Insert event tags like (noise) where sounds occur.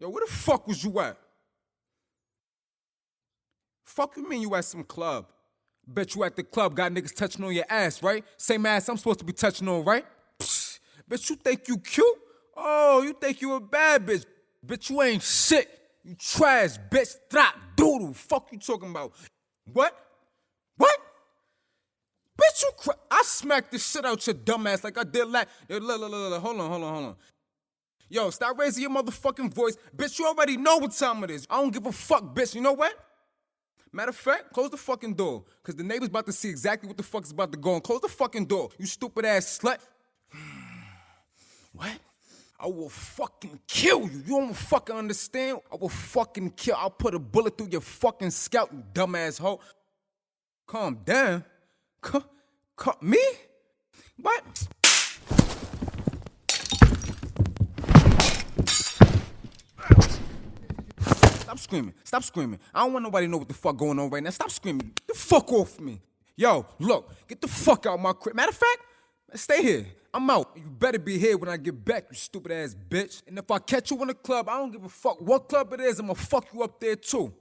Yo, where the fuck was you at? Fuck you mean you at some club? Bet you at the club got niggas touching on your ass, right? Same ass I'm supposed to be touching on, right? Bitch, you think you cute? Oh, you think you a bad bitch? Bitch, you ain't shit. You trash, bitch. Drop doodle. Fuck you talking about? What? What? Bitch, you cra- I smacked the shit out your dumb ass like I did last. Look, look, look, look, hold on, hold on, hold on. Yo, stop raising your motherfucking voice. Bitch, you already know what time it is. I don't give a fuck, bitch. You know what? Matter of fact, close the fucking door. Cause the neighbor's about to see exactly what the fuck is about to go on. Close the fucking door, you stupid ass slut. (sighs) what? I will fucking kill you. You don't fucking understand? I will fucking kill. I'll put a bullet through your fucking scalp, you dumbass hoe. Calm down. Calm, me? What? Screaming. Stop screaming. I don't want nobody to know what the fuck going on right now. Stop screaming. Get the fuck off me. Yo, look, get the fuck out my crib. Matter of fact, stay here. I'm out. You better be here when I get back, you stupid ass bitch. And if I catch you in the club, I don't give a fuck what club it is, I'ma fuck you up there too.